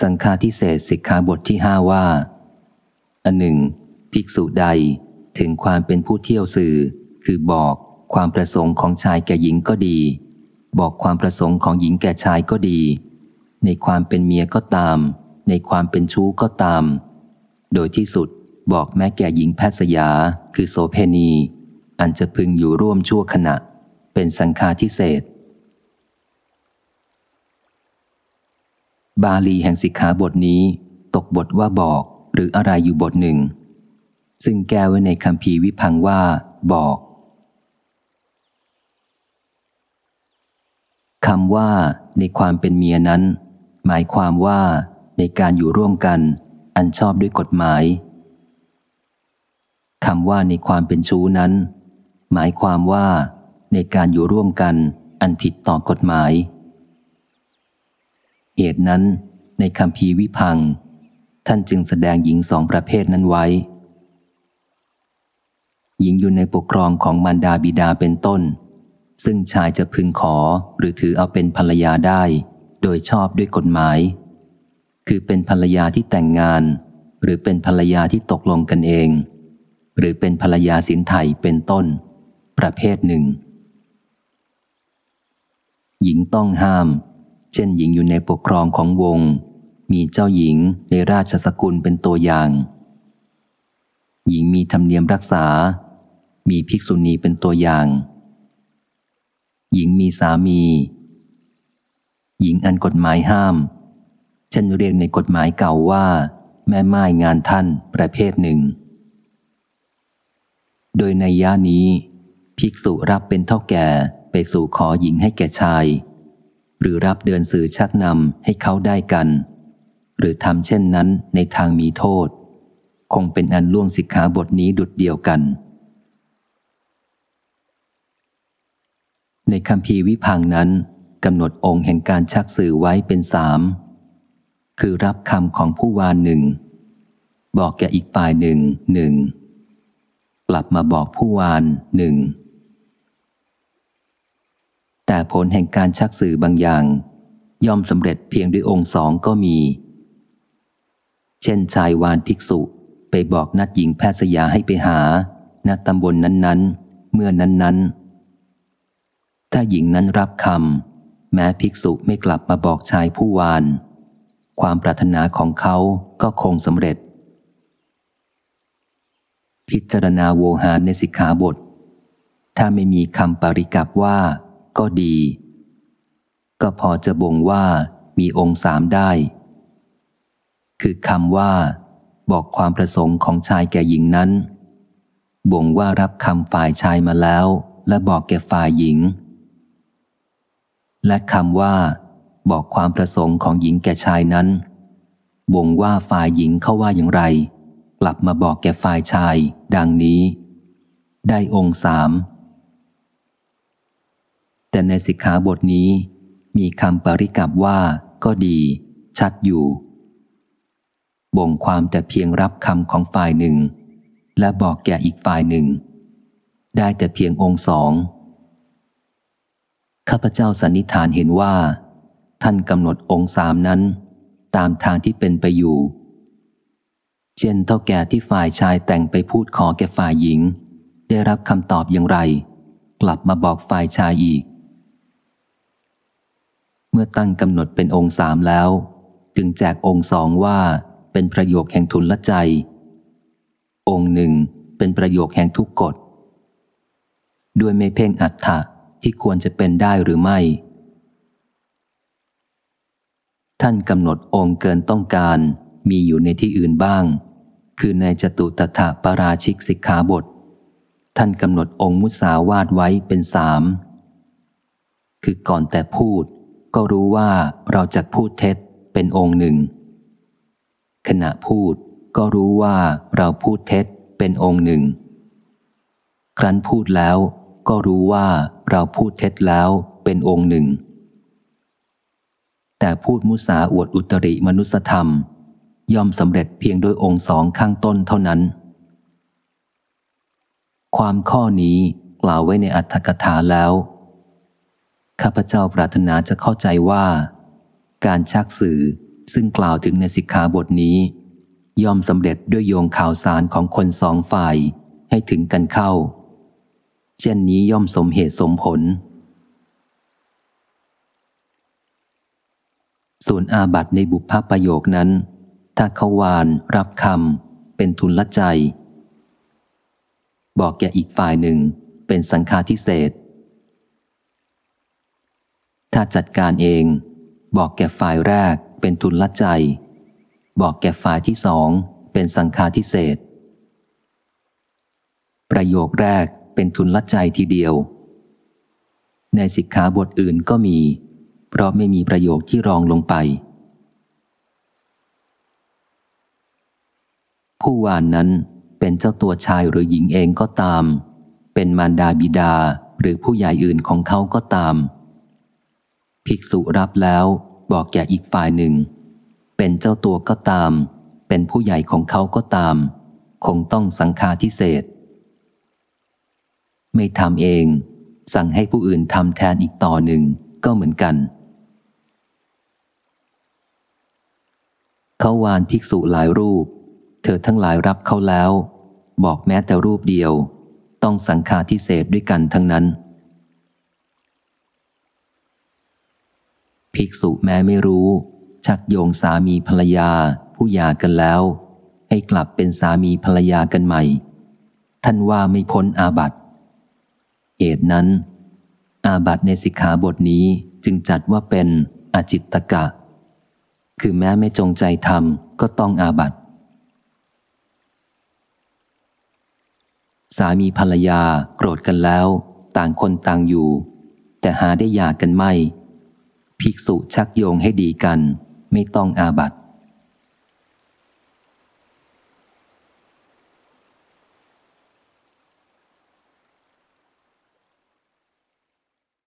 สังฆาทิเศษสิกขาบทที่ห้าว่า อันหนึ่ง ภิกษุใดถึงความเป็นผู้เที่ยวสื่อ คือบอกความประสงค์ของชายแก่หญิงก็ดี บอกความประสงค์ของหญิงแก่ชายก็ดี ในความเป็นเมียก็ตาม ในความเป็นชู้ก็ตาม โดยที่สุดบอกแม้แก่หญิงแพทย์สยา คือโสเพณี อันจะพึงอยู่ร่วมชั่วขณะ เป็นสังฆาทิเศษ บาลีแห่งสิกขาบทนี้ ตกบทว่าบอกหรืออะไรอยู่บทหนึ่ง ซึ่งแก้ไว้ในคำพีวิพังว่า บอกคำว่า ในความเป็นเมียนั้น หมายความว่า ในการอยู่ร่วมกัน อันชอบด้วยกฎหมายคำว่าในความเป็นชู้นั้น หมายความว่า ในการอยู่ร่วมกัน อันผิดต่อกฎหมาย เหตุนั้นในคำพีวิพัง ท่านจึงแสดงหญิงสองประเภทนั้นไว้ หญิงอยู่ในปกครองของมารดาบิดาเป็นต้น ซึ่งชายจะพึงขอหรือถือเอาเป็นภรรยาได้ โดยชอบด้วยกฎหมาย คือเป็นภรรยาที่แต่งงาน หรือเป็นภรรยาที่ตกลงกันเอง หรือเป็นภรรยาสินไทยเป็นต้น ประเภทหนึ่ง หญิงต้องห้าม เช่นหญิงอยู่ในปกครองของวง มีเจ้าหญิงในราชสกุลเป็นตัวอย่าง หญิงมีธรรมเนียมรักษา มีภิกษุณีเป็นตัวอย่าง หญิงมีสามี หญิงอันกฎหมายห้าม เช่นเรียกในกฎหมายเก่าว่า แม่ไม้งานท่านประเภทหนึ่ง โดยในย่านี้ ภิกษุรับเป็นเท่าแก่ไปสู่ขอหญิงให้แก่ชาย รือรับเดินสื่อชักนำให้เขาได้กัน หรือทำเช่นนั้นในทางมีโทษ คงเป็นอันล่วงสิกขาบทนี้ดุดเดียวกัน ในคำพีวิพังนั้นกำหนดองค์แห่งการชักสื่อไว้เป็นสาม คือรับคำของผู้วานหนึ่ง บอกแก่อีกฝ่ายหนึ่งหนึ่ง กลับมาบอกผู้วานหนึ่ง แต่ผลแห่งการชักสื่อบางอย่าง ย่อมสำเร็จเพียงด้วยองค์สองก็มี เช่นชายวานภิกษุไปบอกนัดหญิงแพทย์สยาให้ไปหาณตำบลนนั้นๆ เมื่อนั้นๆ ถ้าหญิงนั้นรับคำแม้ภิกษุไม่กลับมาบอกชายผู้วาน ความปรารถนาของเขาก็คงสำเร็จ พิจารณาโวหารในสิกขาบท ถ้าไม่มีคำปริกับว่า ก็ดี ก็พอจะบ่งว่ามีองค์สามได้ คือคำว่า บอกความประสงค์ของชายแก่หญิงนั้น บ่งว่ารับคำฝ่ายชายมาแล้ว และบอกแก่ฝ่ายหญิง และคำว่า บอกความประสงค์ของหญิงแก่ชายนั้น บ่งว่าฝ่ายหญิงเขาว่าอย่างไร กลับมาบอกแก่ฝ่ายชาย ดังนี้ ได้องค์สาม แต่ในสิกขาบทนี้ มีคำปริกับว่าก็ดี ชัดอยู่ บ่งความแต่เพียงรับคำของฝ่ายหนึ่ง และบอกแก่อีกฝ่ายหนึ่ง ได้แต่เพียงองค์สองข้าพเจ้าสันนิษฐานเห็นว่า ท่านกำหนดองค์สามนั้น ตามทางที่เป็นไปอยู่ เช่นเท่าแก่ที่ฝ่ายชายแต่งไปพูดขอแก่ฝ่ายหญิง ได้รับคำตอบอย่างไร กลับมาบอกฝ่ายชายอีก เมื่อตั้งกำหนดเป็นองค์สามแล้ว จึงแจกองค์สองว่าเป็นประโยคแห่งทุนละใจ องค์หนึ่งเป็นประโยคแห่งทุกกฎด้วยไม่เพ่งอัตถะที่ควรจะเป็นได้หรือไม่ ท่านกำหนดองค์เกินต้องการมีอยู่ในที่อื่นบ้าง คือในจตุตถาปราชิกสิกขาบท ท่านกำหนดองค์มุสาวาดไว้เป็นสาม คือก่อนแต่พูด ก็รู้ว่าเราจะพูดเท็จเป็นองค์หนึ่ง ขณะพูดก็รู้ว่าเราพูดเท็จเป็นองค์หนึ่ง ครั้นพูดแล้วก็รู้ว่าเราพูดเท็จแล้วเป็นองค์หนึ่ง แต่พูดมุสาอวดอุตริมนุสธรรม ย่อมสำเร็จเพียงโดยองค์สองข้างต้นเท่านั้น ความข้อนี้กล่าวไว้ในอัตถกถาแล้ว ข้าพเจ้าปรารถนาจะเข้าใจว่า การชักสื่อซึ่งกล่าวถึงในสิกขาบทนี้ ย่อมสำเร็จด้วยโยงข่าวสารของคนสองฝ่ายให้ถึงกันเข้า เช่นนี้ย่อมสมเหตุสมผล ส่วนอาบัตในบุพประโยคนั้น ถ้าเขาวานรับคำเป็นทุนละใจ บอกแก่อีกฝ่ายหนึ่งเป็นสังฆาทิเศษ ถ้าจัดการเอง บอกแก่ฝ่ายแรกเป็นทุนละใจ บอกแก่ฝ่ายที่สองเป็นสังฆาทิเศษ ประโยคแรกเป็นทุนละใจทีเดียว ในสิกขาบทอื่นก็มี เพราะไม่มีประโยคที่รองลงไป ผู้วานนั้นเป็นเจ้าตัวชายหรือหญิงเองก็ตาม เป็นมารดาบิดาหรือผู้ใหญ่อื่นของเขาก็ตาม ภิกษุรับแล้วบอกแก่อีกฝ่ายหนึ่ง เป็นเจ้าตัวก็ตาม เป็นผู้ใหญ่ของเขาก็ตาม คงต้องสังฆาทิเศษ ไม่ทำเอง สั่งให้ผู้อื่นทำแทนอีกต่อหนึ่งก็เหมือนกัน เขาวานภิกษุหลายรูป เธอทั้งหลายรับเขาแล้ว บอกแม้แต่รูปเดียว ต้องสังฆาทิเศษด้วยกันทั้งนั้น ภิกษุแม้ไม่รู้ ชักโยงสามีภรรยาผู้หย่ากันแล้ว ให้กลับเป็นสามีภรรยากันใหม่ ท่านว่าไม่พ้นอาบัติเหตุนั้น อาบัติในสิกขาบทนี้จึงจัดว่าเป็นอจิตตกะ คือแม้ไม่จงใจทำก็ต้องอาบัติสามีภรรยาโกรธกันแล้ว ต่างคนต่างอยู่ แต่หาได้หย่ากันไม่ ภิกษุชักโยงให้ดีกัน ไม่ต้องอาบัติ